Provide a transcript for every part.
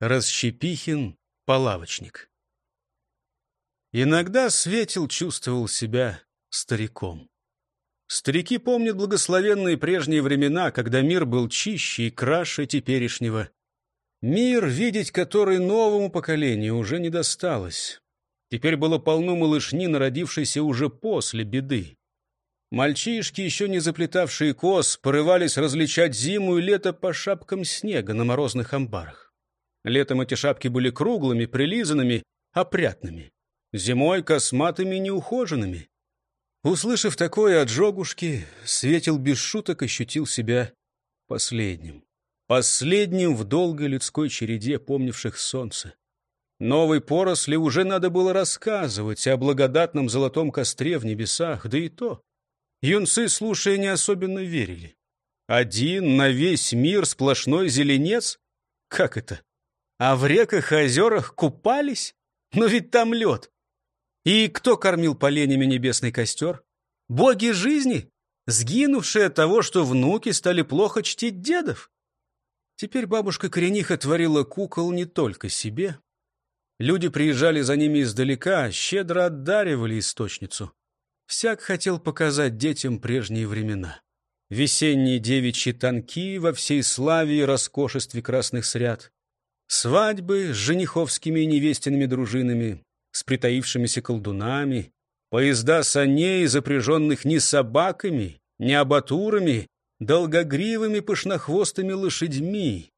Расщепихин, Палавочник. Иногда Светил чувствовал себя стариком. Старики помнят благословенные прежние времена, когда мир был чище и краше теперешнего. Мир, видеть который новому поколению уже не досталось. Теперь было полно малышни, народившейся уже после беды. Мальчишки, еще не заплетавшие кос, порывались различать зиму и лето по шапкам снега на морозных амбарах. Летом эти шапки были круглыми, прилизанными, опрятными. Зимой косматыми неухоженными. Услышав такое от жогушки, Светил без шуток ощутил себя последним. Последним в долгой людской череде, помнивших солнце. Новой поросли уже надо было рассказывать о благодатном золотом костре в небесах, да и то. Юнцы, слушая, не особенно верили. Один на весь мир сплошной зеленец? Как это? А в реках и озерах купались? Но ведь там лед. И кто кормил поленями небесный костер? Боги жизни, сгинувшие от того, что внуки стали плохо чтить дедов. Теперь бабушка-корениха творила кукол не только себе. Люди приезжали за ними издалека, щедро отдаривали источницу. Всяк хотел показать детям прежние времена. Весенние девичьи танки во всей славе и роскошестве красных сряд. Свадьбы с жениховскими и невестиными дружинами, с притаившимися колдунами, поезда саней, запряженных не собаками, не абатурами, долгогривыми пышнохвостыми лошадьми.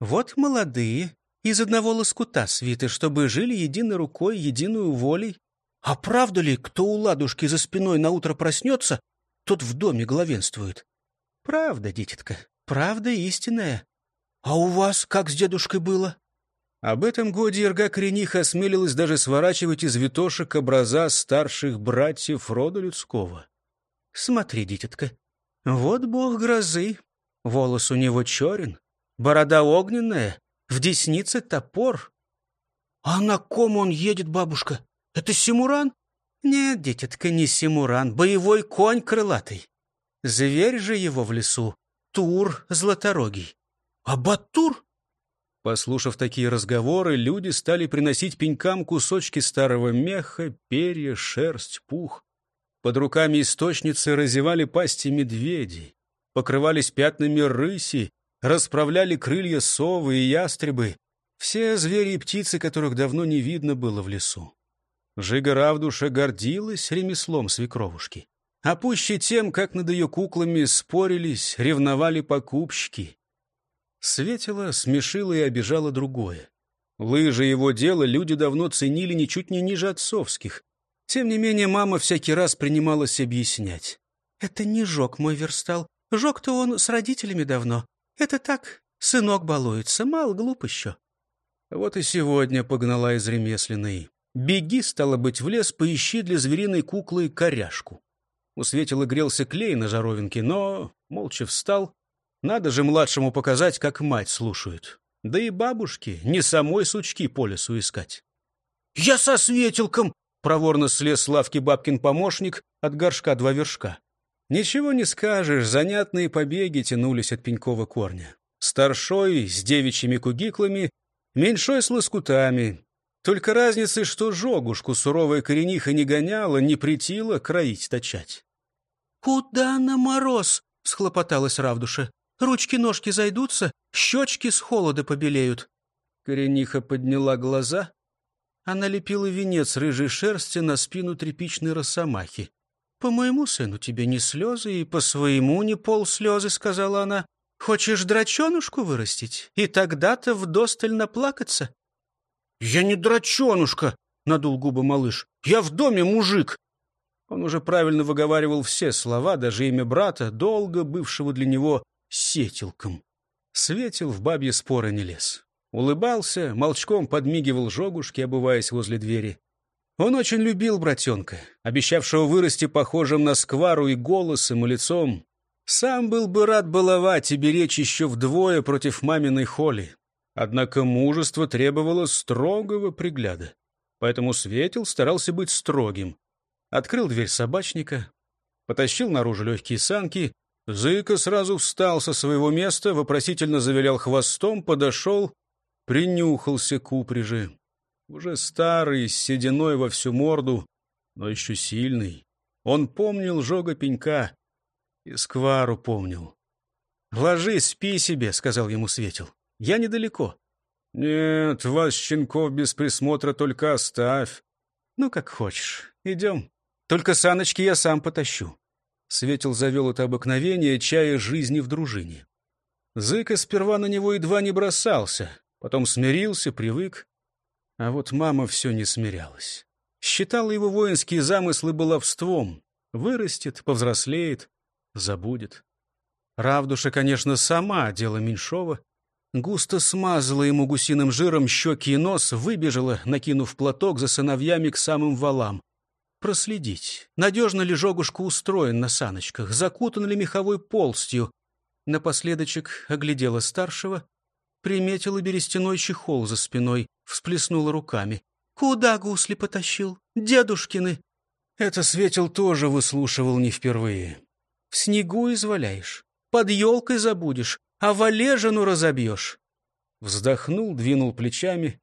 Вот молодые, из одного лоскута свиты, чтобы жили единой рукой, единую волей. А правда ли, кто у ладушки за спиной на утро проснется, тот в доме главенствует? Правда, дитятка, правда истинная. А у вас как с дедушкой было? Об этом годе Ирга Корениха осмелилась даже сворачивать из витошек образа старших братьев рода людского. Смотри, дитятка, вот бог грозы. Волос у него черен, борода огненная, в деснице топор. А на ком он едет, бабушка? Это Симуран? Нет, дитятка, не Симуран, боевой конь крылатый. Зверь же его в лесу, Тур златорогий. А Батур? Послушав такие разговоры, люди стали приносить пенькам кусочки старого меха, перья, шерсть, пух. Под руками источницы разевали пасти медведи, покрывались пятнами рыси, расправляли крылья совы и ястребы, все звери и птицы, которых давно не видно было в лесу. Жига Равдуша гордилась ремеслом свекровушки. А пуще тем, как над ее куклами спорились, ревновали покупщики. Светило, смешило и обижало другое. Лыжи его дела люди давно ценили ничуть не ниже отцовских. Тем не менее, мама всякий раз принималась объяснять. «Это не жог мой верстал. Жог-то он с родителями давно. Это так, сынок балуется, мал глуп еще». Вот и сегодня погнала из ремесленной. «Беги, стало быть, в лес, поищи для звериной куклы коряшку». У Светила грелся клей на жаровинке, но молча встал, надо же младшему показать, как мать слушает. Да и бабушке не самой сучки по лесу искать. «Я со светилком!» — проворно слез с лавки бабкин помощник от горшка два вершка. Ничего не скажешь, занятные побеги тянулись от пенькова корня. Старшой с девичьими кугиклами, меньшой с лоскутами. Только разницы, что жогушку суровая корениха не гоняла, не притила кроить точать. «Куда на мороз?» — схлопоталась Равдуша. Ручки-ножки зайдутся, щечки с холода побелеют. Корениха подняла глаза. Она лепила венец рыжей шерсти на спину тряпичной росомахи. «По моему сыну тебе не слезы, и по своему не полслезы», — сказала она. «Хочешь драчонушку вырастить? И тогда-то вдосталь наплакаться?» «Я не драчонушка», — надул губы малыш. «Я в доме мужик». Он уже правильно выговаривал все слова, даже имя брата, долго бывшего для него сетелком. Светил в бабье споры не лез. Улыбался, молчком подмигивал жогушке, обуваясь возле двери. Он очень любил братенка, обещавшего вырасти похожим на сквару и голосом, и лицом. Сам был бы рад баловать и беречь еще вдвое против маминой холи. Однако мужество требовало строгого пригляда. Поэтому Светил старался быть строгим. Открыл дверь собачника, потащил наружу легкие санки, Зыка сразу встал со своего места, вопросительно завилял хвостом, подошел, принюхался к упряжи. Уже старый, с сединой во всю морду, но еще сильный. Он помнил жога пенька и сквару помнил. «Ложись, спи себе», — сказал ему Светил. «Я недалеко». «Нет, вас, щенков, без присмотра только оставь». «Ну, как хочешь. Идем. Только саночки я сам потащу». Светил завел это обыкновение, чая жизни в дружине. Зыка сперва на него едва не бросался, потом смирился, привык. А вот мама все не смирялась. Считала его воинские замыслы баловством. Вырастет, повзрослеет, забудет. Равдуша, конечно, сама, дело Меньшова. Густо смазала ему гусиным жиром щеки и нос, выбежала, накинув платок за сыновьями к самым валам. Проследить, надежно ли жогушка устроен на саночках, закутан ли меховой полстью. Напоследочек оглядела старшего, приметила берестяной чехол за спиной, всплеснула руками. «Куда гусли потащил? Дедушкины!» Это Светил тоже выслушивал не впервые. «В снегу изваляешь, под елкой забудешь, а валежину разобьешь. Вздохнул, двинул плечами,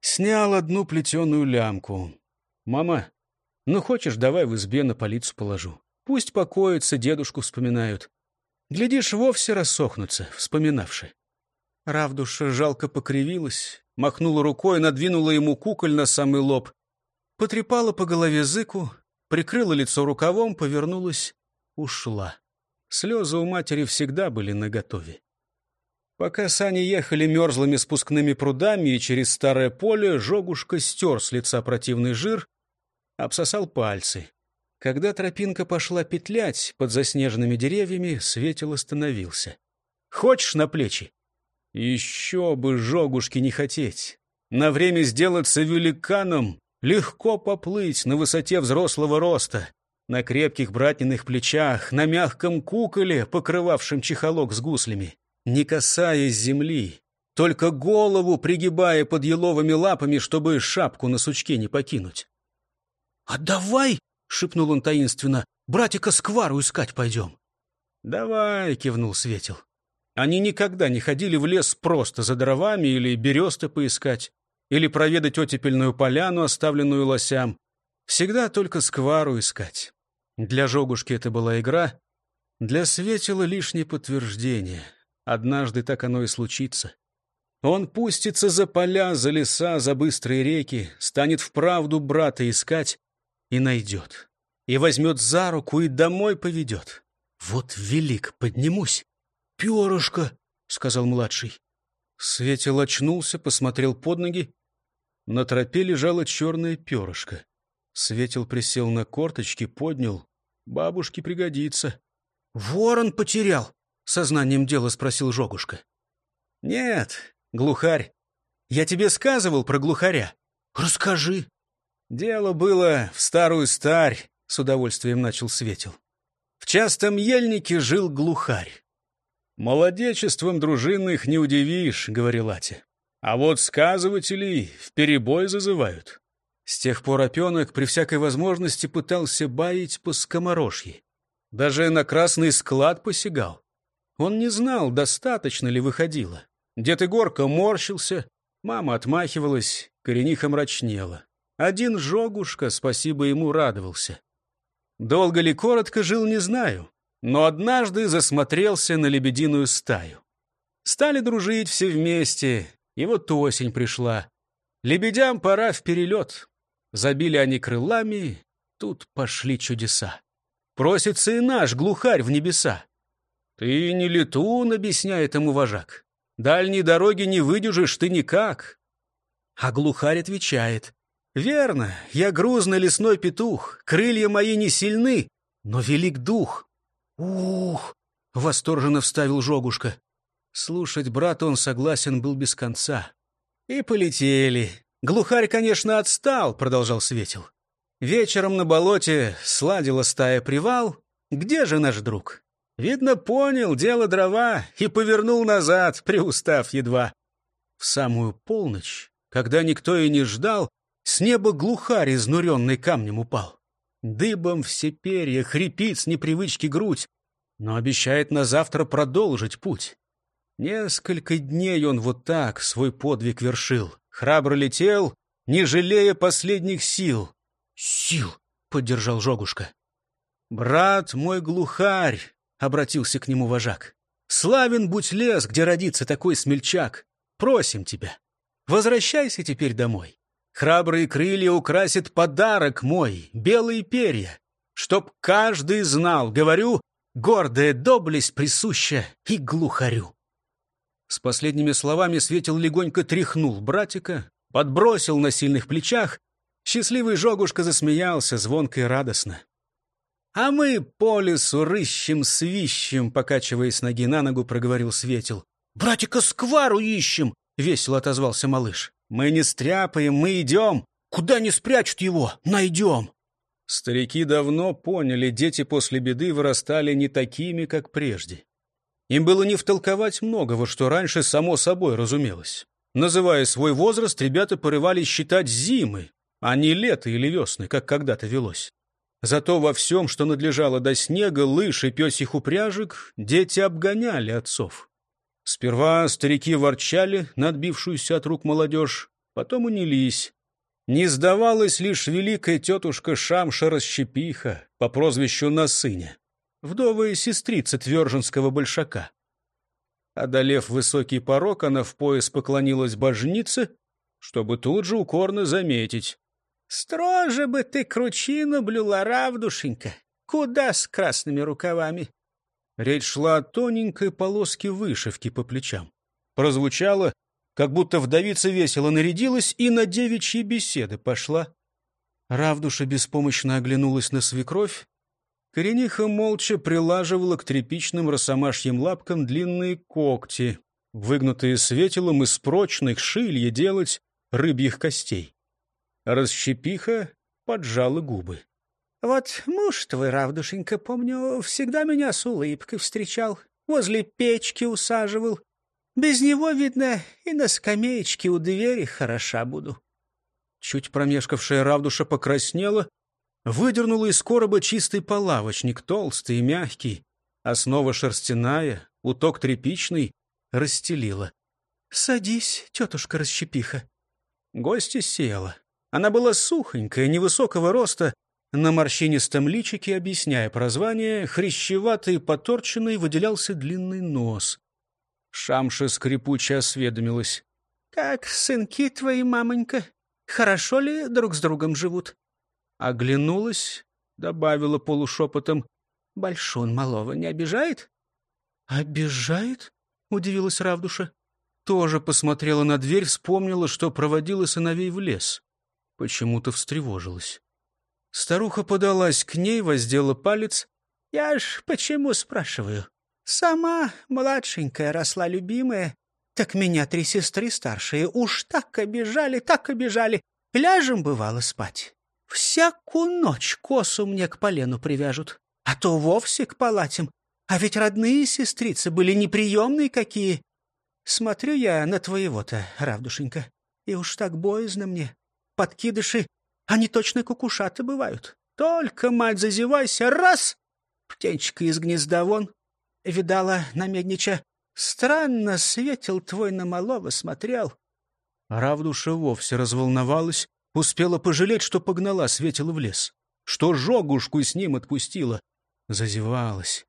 снял одну плетеную лямку. «Мама, ну хочешь, давай в избе на полицию положу. Пусть покоятся, дедушку вспоминают. Глядишь, вовсе рассохнутся, вспоминавши». Равдуша жалко покривилась, махнула рукой, надвинула ему куколь на самый лоб, потрепала по голове зыку, прикрыла лицо рукавом, повернулась, ушла. Слезы у матери всегда были наготове. Пока сани ехали мерзлыми спускными прудами и через старое поле, Жогушка стер с лица противный жир, обсосал пальцы. Когда тропинка пошла петлять под заснеженными деревьями, Светил остановился. «Хочешь на плечи?» «Еще бы Жогушке не хотеть. На время сделаться великаном, легко поплыть на высоте взрослого роста на крепких братниных плечах, на мягком куколе, покрывавшем чехолок с гуслями, не касаясь земли, только голову пригибая под еловыми лапами, чтобы шапку на сучке не покинуть. «А давай!» — шепнул он таинственно. «Братика Сквару искать пойдем». «Давай!» — кивнул Светил. Они никогда не ходили в лес просто за дровами или бересты поискать, или проведать оттепельную поляну, оставленную лосям. Всегда только сквару искать. Для Жогушки это была игра, для Светила лишнее подтверждение. Однажды так оно и случится. Он пустится за поля, за леса, за быстрые реки, станет вправду брата искать и найдет. И возьмет за руку и домой поведет. Вот велик, поднимусь. «Перышко!» — сказал младший. Светил очнулся, посмотрел под ноги. На тропе лежало черное перышко. Светил присел на корточки, поднял. Бабушке пригодится. «Ворон потерял?» — сознанием дела спросил Жогушка. «Нет, глухарь. Я тебе сказывал про глухаря?» «Расскажи». «Дело было в старую старь», — с удовольствием начал Светил. «В частом ельнике жил глухарь. «Молодечеством дружинных не удивишь», — говорил Ати. «А вот сказывателей в перебой зазывают. С тех пор опенок при всякой возможности пытался баить по скоморожье. Даже на красный склад посягал. Он не знал, достаточно ли выходило. Дед Егорка морщился, мама отмахивалась, корениха мрачнела. Один жогушка, спасибо ему, радовался. Долго ли коротко жил, не знаю, но однажды засмотрелся на лебединую стаю. Стали дружить все вместе, и вот осень пришла. Лебедям пора в перелет. Забили они крылами, тут пошли чудеса. Просится и наш глухарь в небеса. Ты не летун, объясняет ему вожак. Дальней дороги не выдержишь ты никак. А глухарь отвечает. Верно, я грузный лесной петух, крылья мои не сильны, но велик дух. Ух! Восторженно вставил Жогушка. Слушать брата он согласен был без конца. И полетели. «Глухарь, конечно, отстал», — продолжал Светил. «Вечером на болоте сладила стая привал. Где же наш друг?» Видно, понял, дело дрова, и повернул назад, приустав едва. В самую полночь, когда никто и не ждал, с неба глухарь, изнуренный камнем, упал. Дыбом все перья, хрипит с непривычки грудь, но обещает на завтра продолжить путь. Несколько дней он вот так свой подвиг вершил. Храбро летел, не жалея последних сил. «Сил!» — поддержал Жогушка. «Брат мой глухарь!» — обратился к нему вожак. «Славен будь лес, где родится такой смельчак. Просим тебя, возвращайся теперь домой. Храбрые крылья украсит подарок мой, белые перья, чтоб каждый знал, говорю, гордая доблесть присуща и глухарю». С последними словами Светил легонько тряхнул братика, подбросил на сильных плечах. Счастливый Жогушка засмеялся звонко и радостно. «А мы по лесу рыщем, свищем», — покачиваясь ноги на ногу, проговорил Светил. «Братика сквару ищем!» — весело отозвался малыш. «Мы не стряпаем, мы идем. Куда не спрячут его? Найдем!» Старики давно поняли, дети после беды вырастали не такими, как прежде. Им было не втолковать многого, что раньше само собой разумелось. Называя свой возраст, ребята порывались считать зимы, а не лето или весны, как когда-то велось. Зато во всем, что надлежало до снега, лыж и пёсих упряжек, дети обгоняли отцов. Сперва старики ворчали на отбившуюся от рук молодежь, потом унились. Не сдавалась лишь великая тетушка Шамша-Расщепиха по прозвищу Насыня вдовая сестрица Тверженского большака. Одолев высокий порог, она в пояс поклонилась божнице, чтобы тут же укорно заметить. «Строже бы ты кручину блюла, равдушенька! Куда с красными рукавами?» Речь шла о тоненькой полоске вышивки по плечам. Прозвучало, как будто вдовица весело нарядилась и на девичьи беседы пошла. Равдуша беспомощно оглянулась на свекровь, Корениха молча прилаживала к тряпичным росомашьим лапкам длинные когти, выгнутые светилом из прочных шилья делать рыбьих костей. Расщепиха поджала губы. — Вот муж твой, Равдушенька, помню, всегда меня с улыбкой встречал, возле печки усаживал. Без него, видно, и на скамеечке у двери хороша буду. Чуть промешкавшая Равдуша покраснела, выдернула из короба чистый полавочник, толстый и мягкий, основа шерстяная, уток тряпичный, расстелила. — Садись, тетушка Расщепиха. Гостья села. Она была сухонькая, невысокого роста, на морщинистом личике, объясняя прозвание, хрящеватый и поторченный выделялся длинный нос. Шамша скрипуче осведомилась. — Как сынки твои, мамонька? Хорошо ли друг с другом живут? Оглянулась, добавила полушепотом. «Большун малого не обижает?» «Обижает?» — удивилась Равдуша. Тоже посмотрела на дверь, вспомнила, что проводила сыновей в лес. Почему-то встревожилась. Старуха подалась к ней, воздела палец. «Я ж почему спрашиваю? Сама младшенькая росла любимая, так меня три сестры старшие уж так обижали, так обижали. Ляжем, бывало, спать. Всякую ночь косу мне к полену привяжут, а то вовсе к палатям. А ведь родные сестрицы были неприемные какие. Смотрю я на твоего-то, Равдушенька, и уж так боязно мне. Подкидыши, они точно кукушаты бывают. Только, мать, зазевайся, раз! Птенчика из гнезда вон. Видала, намеднича, странно светил твой на малого смотрел. Равдуша вовсе разволновалась, Успела пожалеть, что погнала Светила в лес, что жогушку с ним отпустила. Зазевалась.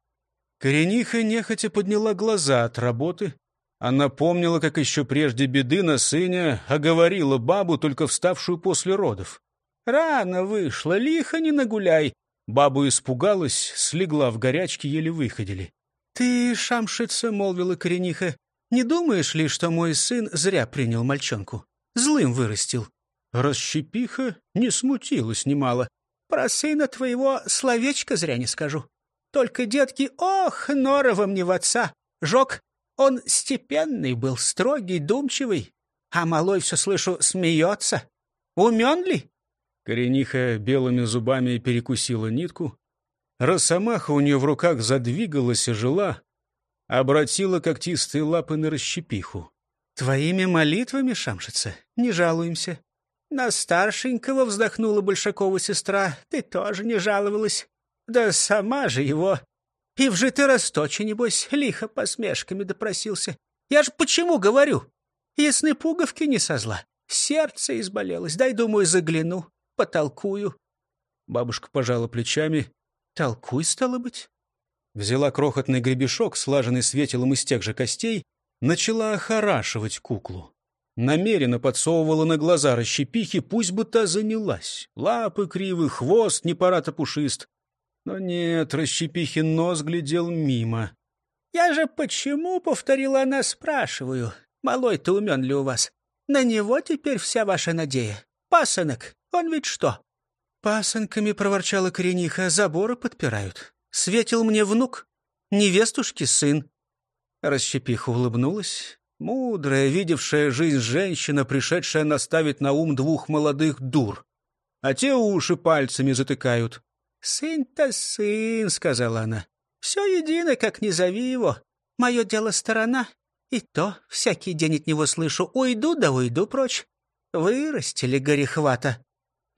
Корениха нехотя подняла глаза от работы. Она помнила, как еще прежде беды на сыне оговорила бабу, только вставшую после родов. «Рано вышла, лихо не нагуляй!» Бабу испугалась, слегла в горячке, еле выходили. «Ты, шамшица, — молвила корениха, — не думаешь ли, что мой сын зря принял мальчонку? Злым вырастил. Расщепиха не смутилась немало. «Про сына твоего словечко зря не скажу. Только, детки, ох, норова мне в отца! Жок, он степенный был, строгий, думчивый, а малой, все слышу, смеется. Умен ли?» Корениха белыми зубами перекусила нитку. Росомаха у нее в руках задвигалась и жила, обратила когтистые лапы на расщепиху. «Твоими молитвами, Шамшица, не жалуемся. На старшенького вздохнула Большакова сестра. Ты тоже не жаловалась. Да сама же его. И в житый расточе, небось, лихо посмешками допросился. Я ж почему говорю? Ясны пуговки не со зла. Сердце изболелось. Дай, думаю, загляну, потолкую. Бабушка пожала плечами. Толкуй, стало быть. Взяла крохотный гребешок, слаженный светилом из тех же костей, начала охорашивать куклу. Намеренно подсовывала на глаза расщепихи, пусть бы та занялась. Лапы кривы, хвост не пора-то пушист. Но нет, расщепихин нос глядел мимо. «Я же почему, — повторила она, — спрашиваю, малой-то умен ли у вас? На него теперь вся ваша надея. Пасынок, он ведь что?» «Пасынками, — проворчала корениха, — заборы подпирают. Светил мне внук, невестушки сын». Расщепиха улыбнулась. Мудрая, видевшая жизнь женщина, пришедшая наставить на ум двух молодых дур. А те уши пальцами затыкают. «Сын-то сын», — сказала она. Все едино, как не зови его. Мое дело сторона. И то всякий день от него слышу. Уйду да уйду прочь. Вырастили горехвата.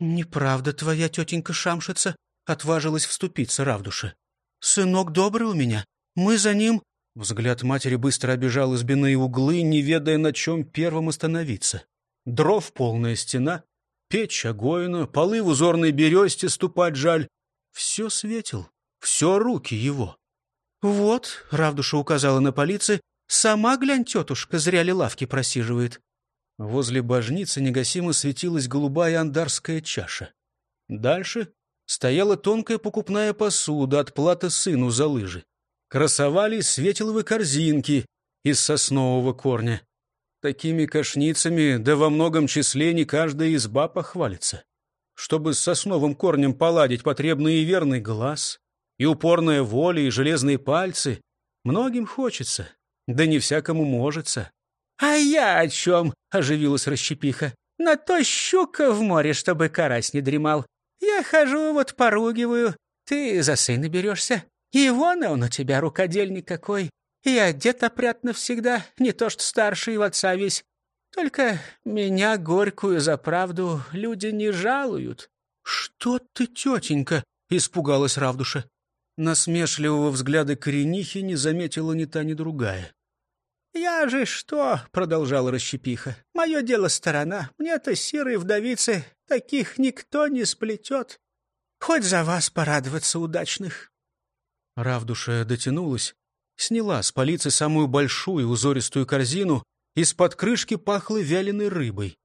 Неправда твоя тетенька Шамшица, отважилась вступиться Равдуша. Сынок добрый у меня. Мы за ним... Взгляд матери быстро обежал избиные углы, не ведая, на чем первым остановиться. Дров полная стена, печь огоина, полы в узорной бересте ступать жаль. Все светил, все руки его. «Вот», — Равдуша указала на полиции, — «сама глянь, тетушка, зря ли лавки просиживает». Возле божницы негасимо светилась голубая андарская чаша. Дальше стояла тонкая покупная посуда от платы сыну за лыжи. Красовались светиловые корзинки из соснового корня. Такими кошницами, да во многом числе не каждая изба похвалится. Чтобы с сосновым корнем поладить, потребный и верный глаз, и упорная воля, и железные пальцы. Многим хочется, да не всякому можется. — А я о чем? — оживилась Расщепиха. — На то щука в море, чтобы карась не дремал. Я хожу, вот поругиваю. Ты за сына берешься. И вон он у тебя рукодельник какой. И одет опрятно всегда, не то что старший в отца весь. Только меня, горькую за правду, люди не жалуют. — Что ты, тетенька? — испугалась Равдуша. Насмешливого взгляда коренихи не заметила ни та, ни другая. «Я же что?» — продолжала Расщепиха. «Мое дело сторона. Мне-то серые вдовицы таких никто не сплетет. Хоть за вас порадоваться удачных». Равдуша дотянулась, сняла с полицы самую большую узористую корзину, из-под крышки пахло вяленой рыбой.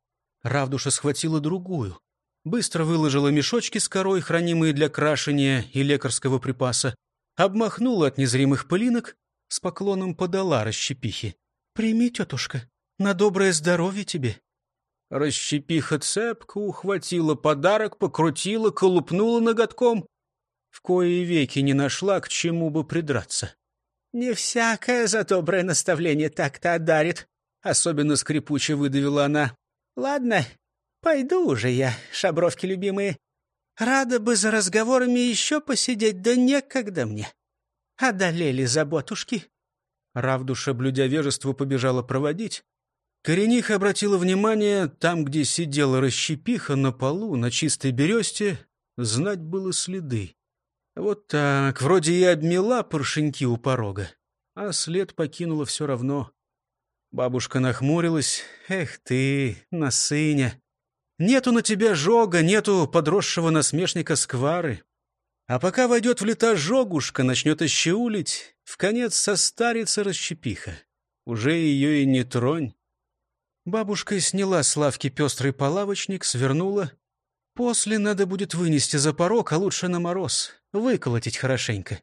Равдуша схватила другую, быстро выложила мешочки с корой, хранимые для крашения и лекарского припаса, обмахнула от незримых пылинок, с поклоном подала расщепихе. «Прими, тетушка, на доброе здоровье тебе». Расщепиха цепко ухватила подарок, покрутила, колупнула ноготком. В кои веки не нашла, к чему бы придраться. «Не всякое за доброе наставление так-то одарит», — особенно скрипуче выдавила она. «Ладно, Пойду уже я, шабровки любимые. Рада бы за разговорами еще посидеть, да некогда мне. Одолели заботушки. Равдуша, блюдя вежество, побежала проводить. Корениха обратила внимание, там, где сидела расщепиха на полу, на чистой бересте, знать было следы. Вот так, вроде и обмела поршеньки у порога, а след покинула все равно. Бабушка нахмурилась. «Эх ты, насыня!» Нету на тебя жога, нету подросшего насмешника сквары. А пока войдет в лета жогушка, начнет ощеулить, в конец состарится расщепиха. Уже ее и не тронь. Бабушка сняла с лавки пестрый полавочник, свернула. После надо будет вынести за порог, а лучше на мороз, выколотить хорошенько.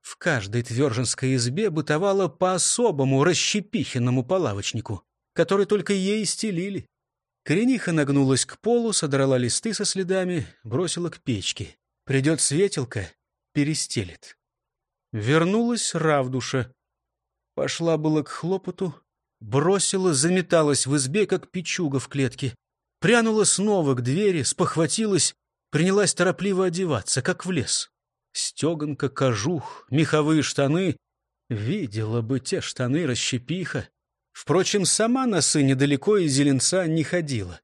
В каждой тверженской избе бытовало по особому расщепихиному полавочнику, который только ей стелили. Корениха нагнулась к полу, содрала листы со следами, бросила к печке. Придет светилка, перестелит. Вернулась Равдуша. Пошла было к хлопоту, бросила, заметалась в избе, как печуга в клетке. Прянула снова к двери, спохватилась, принялась торопливо одеваться, как в лес. Стеганка, кожух, меховые штаны. Видела бы те штаны расщепиха. Впрочем, сама на сыне далеко из Зеленца не ходила.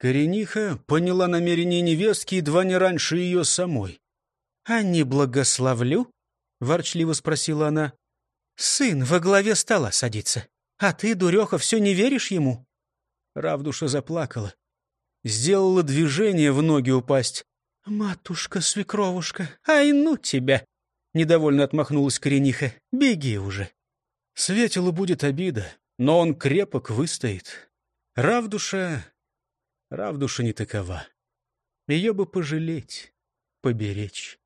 Корениха поняла намерение невестки едва не раньше ее самой. — А не благословлю? — ворчливо спросила она. — Сын во главе стола садится. А ты, дуреха, все не веришь ему?» Равдуша заплакала. Сделала движение в ноги упасть. «Матушка-свекровушка, ай ну тебя!» Недовольно отмахнулась корениха. «Беги уже!» Светилу будет обида, но он крепок выстоит. Равдуша... Равдуша не такова. Ее бы пожалеть, поберечь.